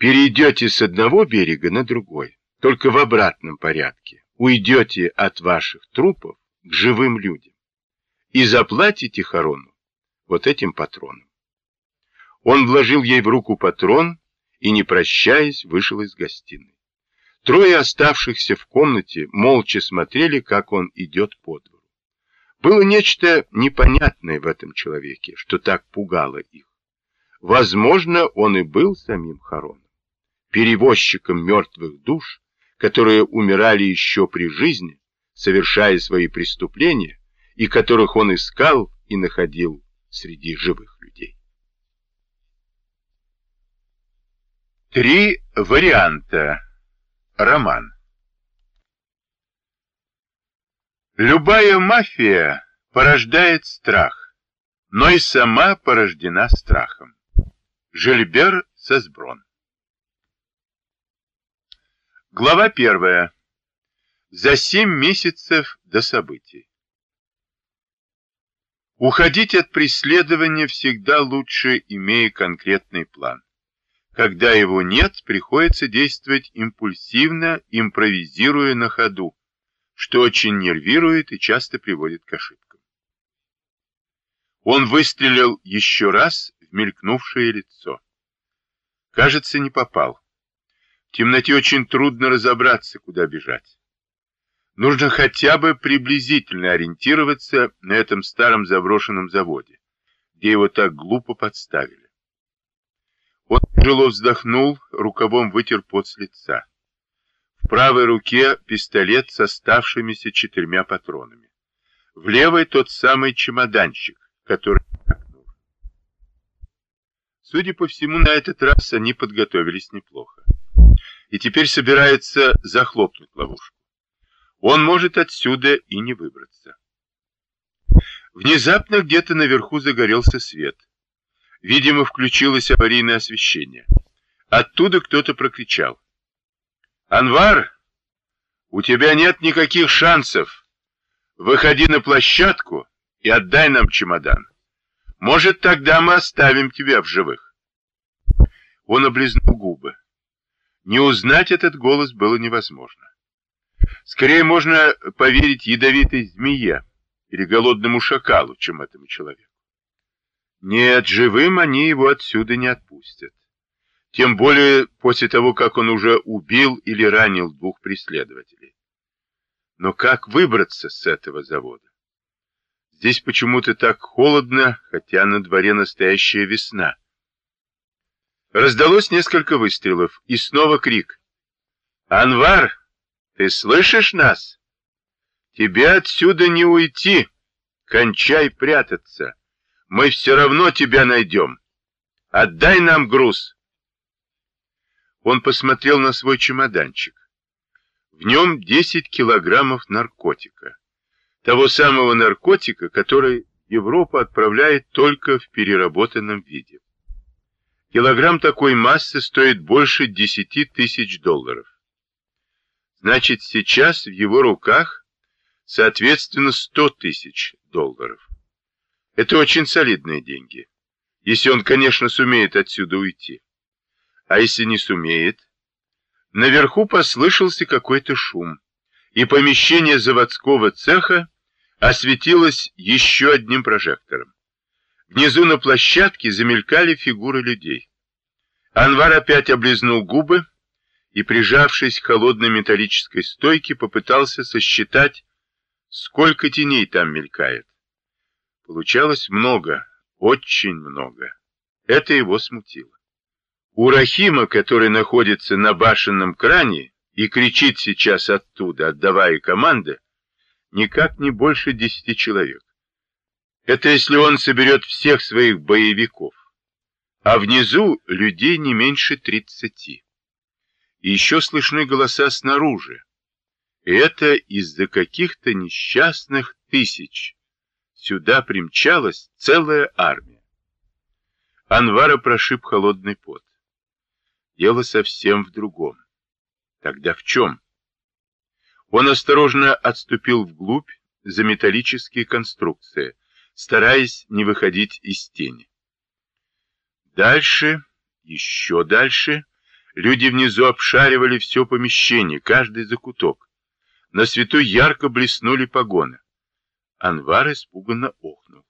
Перейдете с одного берега на другой, только в обратном порядке. Уйдете от ваших трупов к живым людям и заплатите Харону вот этим патроном. Он вложил ей в руку патрон и, не прощаясь, вышел из гостиной. Трое оставшихся в комнате молча смотрели, как он идет по двору. Было нечто непонятное в этом человеке, что так пугало их. Возможно, он и был самим Хароном, перевозчиком мертвых душ, которые умирали еще при жизни, совершая свои преступления, и которых он искал и находил среди живых людей. Три варианта. Роман. Любая мафия порождает страх, но и сама порождена страхом. Жильбер Сесброн. Глава первая. За семь месяцев до событий. Уходить от преследования всегда лучше, имея конкретный план. Когда его нет, приходится действовать импульсивно, импровизируя на ходу, что очень нервирует и часто приводит к ошибкам. Он выстрелил еще раз в мелькнувшее лицо. Кажется, не попал. В темноте очень трудно разобраться, куда бежать. Нужно хотя бы приблизительно ориентироваться на этом старом заброшенном заводе, где его так глупо подставили. Он тяжело вздохнул, рукавом вытер пот с лица. В правой руке пистолет с оставшимися четырьмя патронами. В левой тот самый чемоданчик, который Судя по всему, на этот раз они подготовились неплохо. И теперь собирается захлопнуть ловушку. Он может отсюда и не выбраться. Внезапно где-то наверху загорелся свет. Видимо, включилось аварийное освещение. Оттуда кто-то прокричал. «Анвар, у тебя нет никаких шансов. Выходи на площадку и отдай нам чемодан. Может, тогда мы оставим тебя в живых». Он облизнул губы. Не узнать этот голос было невозможно. Скорее можно поверить ядовитой змее или голодному шакалу, чем этому человеку. Нет, живым они его отсюда не отпустят. Тем более после того, как он уже убил или ранил двух преследователей. Но как выбраться с этого завода? Здесь почему-то так холодно, хотя на дворе настоящая весна. Раздалось несколько выстрелов, и снова крик. «Анвар, ты слышишь нас? Тебе отсюда не уйти! Кончай прятаться!» Мы все равно тебя найдем. Отдай нам груз. Он посмотрел на свой чемоданчик. В нем 10 килограммов наркотика. Того самого наркотика, который Европа отправляет только в переработанном виде. Килограмм такой массы стоит больше 10 тысяч долларов. Значит, сейчас в его руках, соответственно, 100 тысяч долларов. Это очень солидные деньги. Если он, конечно, сумеет отсюда уйти. А если не сумеет? Наверху послышался какой-то шум, и помещение заводского цеха осветилось еще одним прожектором. Внизу на площадке замелькали фигуры людей. Анвар опять облизнул губы и, прижавшись к холодной металлической стойке, попытался сосчитать, сколько теней там мелькает. Получалось много, очень много. Это его смутило. У Рахима, который находится на башенном кране и кричит сейчас оттуда, отдавая команды, никак не больше десяти человек. Это если он соберет всех своих боевиков. А внизу людей не меньше тридцати. И еще слышны голоса снаружи. Это из-за каких-то несчастных тысяч Сюда примчалась целая армия. Анвара прошиб холодный пот. Дело совсем в другом. Тогда в чем? Он осторожно отступил вглубь за металлические конструкции, стараясь не выходить из тени. Дальше, еще дальше, Люди внизу обшаривали все помещение, каждый закуток. На свету ярко блеснули погоны. Анвар испуганно охнул.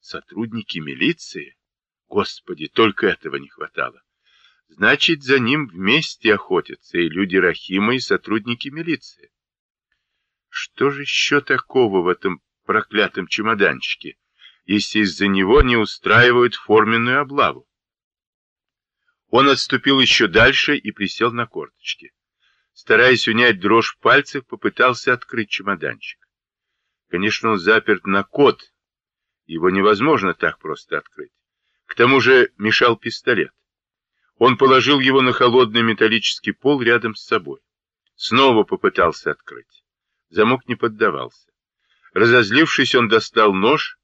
Сотрудники милиции? Господи, только этого не хватало. Значит, за ним вместе охотятся и люди Рахима, и сотрудники милиции. Что же еще такого в этом проклятом чемоданчике, если из-за него не устраивают форменную облаву? Он отступил еще дальше и присел на корточки. Стараясь унять дрожь в пальцах, попытался открыть чемоданчик. Конечно, он заперт на код. Его невозможно так просто открыть. К тому же мешал пистолет. Он положил его на холодный металлический пол рядом с собой. Снова попытался открыть. Замок не поддавался. Разозлившись, он достал нож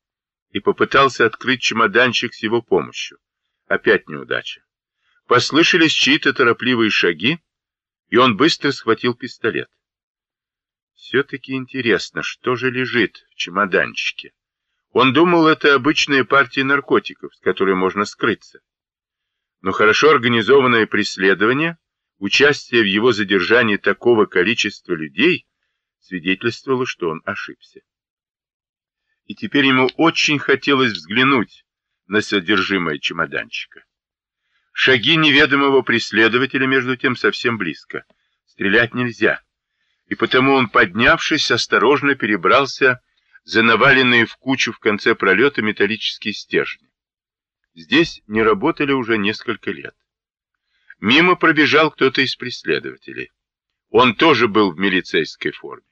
и попытался открыть чемоданчик с его помощью. Опять неудача. Послышались чьи-то торопливые шаги, и он быстро схватил пистолет. Все-таки интересно, что же лежит в чемоданчике. Он думал, это обычная партия наркотиков, с которой можно скрыться. Но хорошо организованное преследование, участие в его задержании такого количества людей свидетельствовало, что он ошибся. И теперь ему очень хотелось взглянуть на содержимое чемоданчика. Шаги неведомого преследователя, между тем, совсем близко. Стрелять нельзя. И потому он, поднявшись, осторожно перебрался за наваленные в кучу в конце пролета металлические стержни. Здесь не работали уже несколько лет. Мимо пробежал кто-то из преследователей. Он тоже был в милицейской форме.